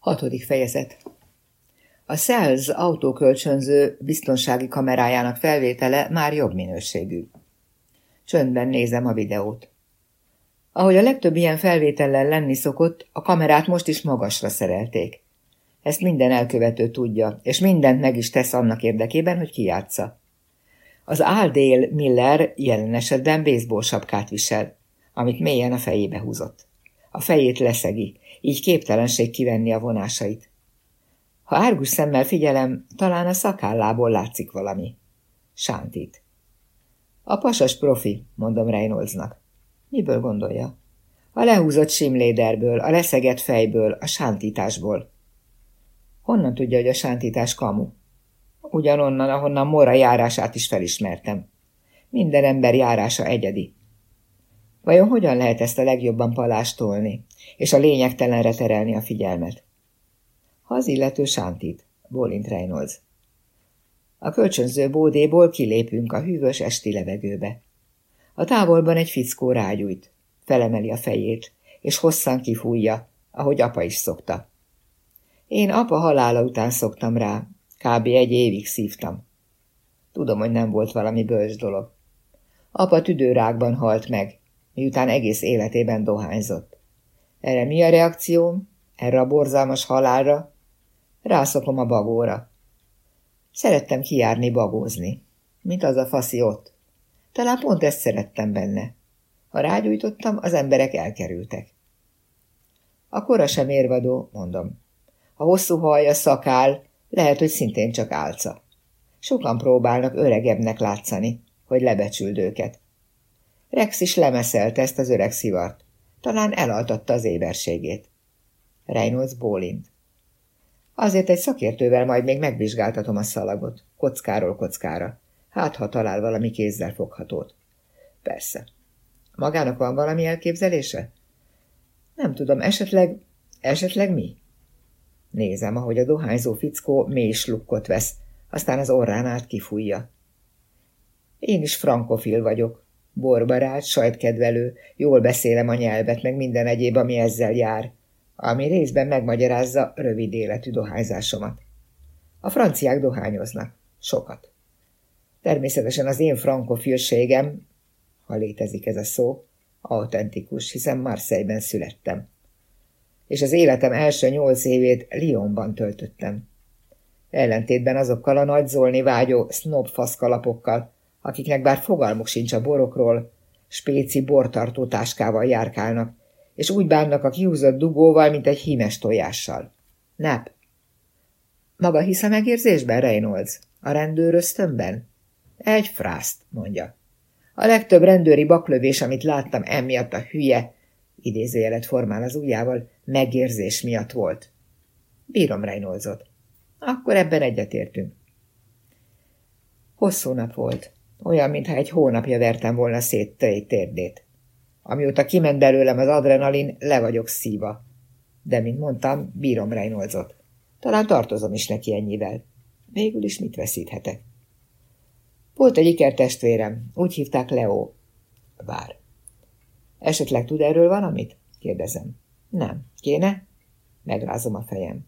Hatodik fejezet A Sales autókölcsönző biztonsági kamerájának felvétele már jobb minőségű. Csöndben nézem a videót. Ahogy a legtöbb ilyen felvétellel lenni szokott, a kamerát most is magasra szerelték. Ezt minden elkövető tudja, és mindent meg is tesz annak érdekében, hogy kijátsza. Az Áldél Miller jelen esetben baseball sapkát visel, amit mélyen a fejébe húzott. A fejét leszegi, így képtelenség kivenni a vonásait. Ha árgus szemmel figyelem, talán a szakállából látszik valami. Sántít. A pasas profi, mondom Reynoldsnak. Miből gondolja? A lehúzott simléderből, a leszegett fejből, a sántításból. Honnan tudja, hogy a sántítás kamu? Ugyanonnan, ahonnan Mora járását is felismertem. Minden ember járása egyedi. Vajon hogyan lehet ezt a legjobban palástolni, és a lényegtelenre terelni a figyelmet? Ha az illető sántít, bólint Reynolds. A kölcsönző bódéból kilépünk a hűvös esti levegőbe. A távolban egy fickó rágyújt, felemeli a fejét, és hosszan kifújja, ahogy apa is szokta. Én apa halála után szoktam rá, kb. egy évig szívtam. Tudom, hogy nem volt valami bölcs dolog. Apa tüdőrákban halt meg, miután egész életében dohányzott. Erre mi a reakcióm? Erre a borzalmas halálra? Rászokom a bagóra. Szerettem kijárni bagózni, mint az a faszi ott. Talán pont ezt szerettem benne. Ha rágyújtottam, az emberek elkerültek. A kora sem érvadó, mondom. A hosszú haja, szakál, lehet, hogy szintén csak álca. Sokan próbálnak öregebbnek látszani, hogy lebecsüld őket. Rex is lemeszelte ezt az öreg szivart. Talán elaltatta az éberségét. Reynolds bólint. Azért egy szakértővel majd még megvizsgáltatom a szalagot, kockáról kockára. Hát, ha talál valami kézzel foghatót. Persze. Magának van valami elképzelése? Nem tudom, esetleg... Esetleg mi? Nézem, ahogy a dohányzó fickó mély slukkot vesz, aztán az orrán át kifújja. Én is frankofil vagyok, borbarát, sajtkedvelő, jól beszélem a nyelvet, meg minden egyéb, ami ezzel jár, ami részben megmagyarázza rövid életű dohányzásomat. A franciák dohányoznak. Sokat. Természetesen az én frankofilségem, ha létezik ez a szó, autentikus, hiszen Marseille-ben születtem. És az életem első nyolc évét Lyonban töltöttem. Ellentétben azokkal a nagyzolni vágyó snob faszkalapokkal, akiknek bár fogalmuk sincs a borokról, spéci bortartó táskával járkálnak, és úgy bánnak a kihúzott dugóval, mint egy hímes tojással. Nap. Maga hisz a megérzésben, Reynolds? A rendőr ösztönben? Egy frászt, mondja. A legtöbb rendőri baklövés, amit láttam emiatt a hülye, idézőjelet formál az ujjával, megérzés miatt volt. Bírom Reynoldsot. Akkor ebben egyetértünk. Hosszú nap volt. Olyan, mintha egy hónapja vertem volna szét térdét. Amióta kiment belőlem az adrenalin, le vagyok szíva. De, mint mondtam, bírom Reynoldsot. Talán tartozom is neki ennyivel. Végül is mit veszíthetek? Volt egy ikertestvérem, úgy hívták Leo. Vár. Esetleg tud erről valamit? kérdezem. Nem. Kéne? Megrázom a fejem.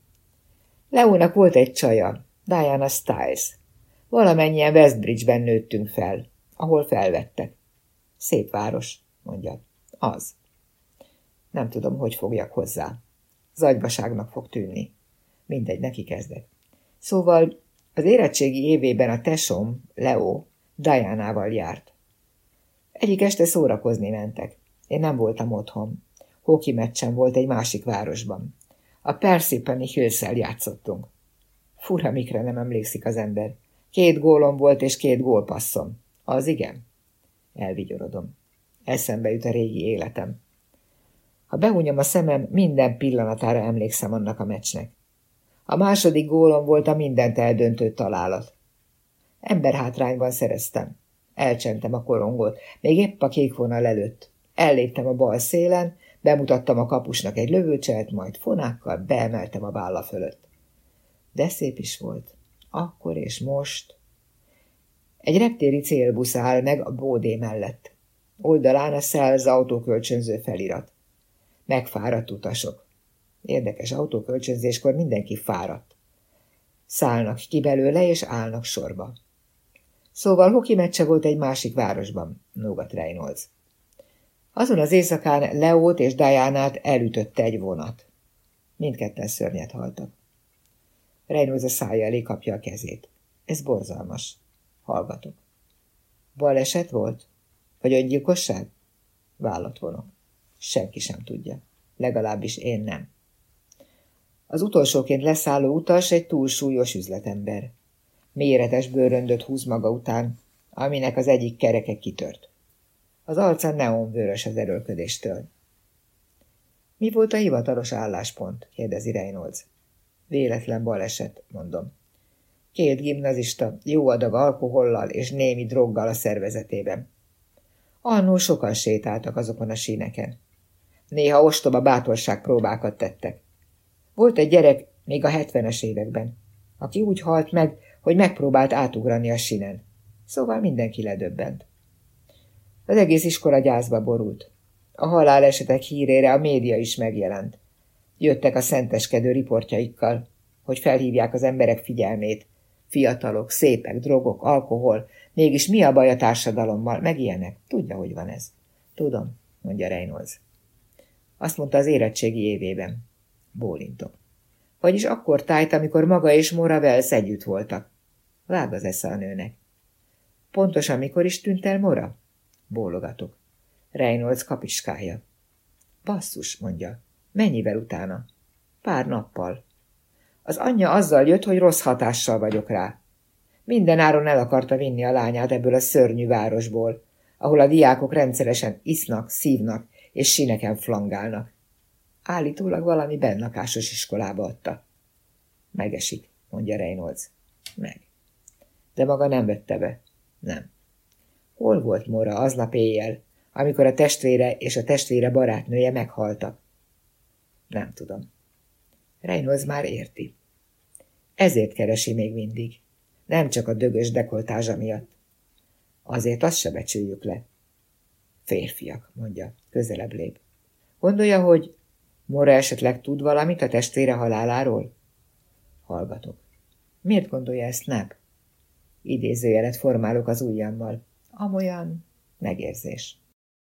Leónak volt egy csaja, Diana Stiles. Valamennyien Westbridge-ben nőttünk fel, ahol felvettek. Szép város, mondja. Az. Nem tudom, hogy fogjak hozzá. Zagyvaságnak fog tűnni. Mindegy, neki kezdek. Szóval az érettségi évében a tesom, Leo, Diánával járt. Egyik este szórakozni mentek. Én nem voltam otthon. Hoki meccsen volt egy másik városban. A Percy hills játszottunk. Fura, mikre nem emlékszik az ember. Két gólom volt, és két gólpasszom. Az igen? Elvigyorodom. Eszembe jut a régi életem. Ha behunyom a szemem, minden pillanatára emlékszem annak a meccsnek. A második gólom volt a mindent eldöntő találat. Emberhátrányban szereztem. Elcsentem a korongot, még épp a kék vonal előtt. Elléptem a bal szélen, bemutattam a kapusnak egy lövőcselt, majd fonákkal beemeltem a válla fölött. De szép is volt. Akkor és most. Egy reptéri célbusz áll meg a bódé mellett. Oldalán a Szelz autókölcsönző felirat. Megfáradt utasok. Érdekes autókölcsönzéskor mindenki fáradt. Szállnak ki belőle, és állnak sorba. Szóval hoki meccse volt egy másik városban, Nogat Reynolds. Azon az éjszakán Leót és Diánát elütötte egy vonat. Mindketten szörnyet haltak. Reynolds a szája elé kapja a kezét. Ez borzalmas. Hallgatok. Baleset volt? Vagy öngyilkosság? Vállat vonok. Senki sem tudja. Legalábbis én nem. Az utolsóként leszálló utas egy túlsúlyos üzletember. Méretes bőröndöt húz maga után, aminek az egyik kereke kitört. Az arca neonvörös az erőlködéstől. Mi volt a hivatalos álláspont? kérdezi Reynolds. Véletlen baleset, mondom. Két gimnazista, jó adag alkohollal és némi droggal a szervezetében. Annól sokan sétáltak azokon a síneken. Néha ostoba bátorság próbákat tettek. Volt egy gyerek még a hetvenes években, aki úgy halt meg, hogy megpróbált átugrani a sinen. Szóval mindenki ledöbbent. Az egész iskola gyászba borult. A halálesetek hírére a média is megjelent. Jöttek a szenteskedő riportjaikkal, hogy felhívják az emberek figyelmét. Fiatalok, szépek, drogok, alkohol. Mégis mi a baj a társadalommal? Meg ilyenek. Tudja, hogy van ez. Tudom, mondja Reynolds. Azt mondta az érettségi évében. Bólintok. Vagyis akkor tájt, amikor maga és Mora Wells együtt voltak. Vág az esze a nőnek. Pontosan mikor is tűnt el Mora? Bólogatok. Reynolds kapiskája. Basszus, mondja. Mennyivel utána? Pár nappal. Az anyja azzal jött, hogy rossz hatással vagyok rá. Minden áron el akarta vinni a lányát ebből a szörnyű városból, ahol a diákok rendszeresen isznak, szívnak és sineken flangálnak. Állítólag valami bennakásos iskolába adta. Megesik, mondja Reynolds. Meg. De maga nem vette be. Nem. Hol volt Mora aznap éjjel, amikor a testvére és a testvére barátnője meghaltak? Nem tudom. Reynolds már érti. Ezért keresi még mindig. Nem csak a dögös dekoltázsa miatt. Azért azt se becsüljük le. Férfiak, mondja, közelebb lép. Gondolja, hogy Mora esetleg tud valamit a testvére haláláról? Hallgatok. Miért gondolja ezt Nap? Idézőjelet formálok az ujjammal. Amolyan megérzés.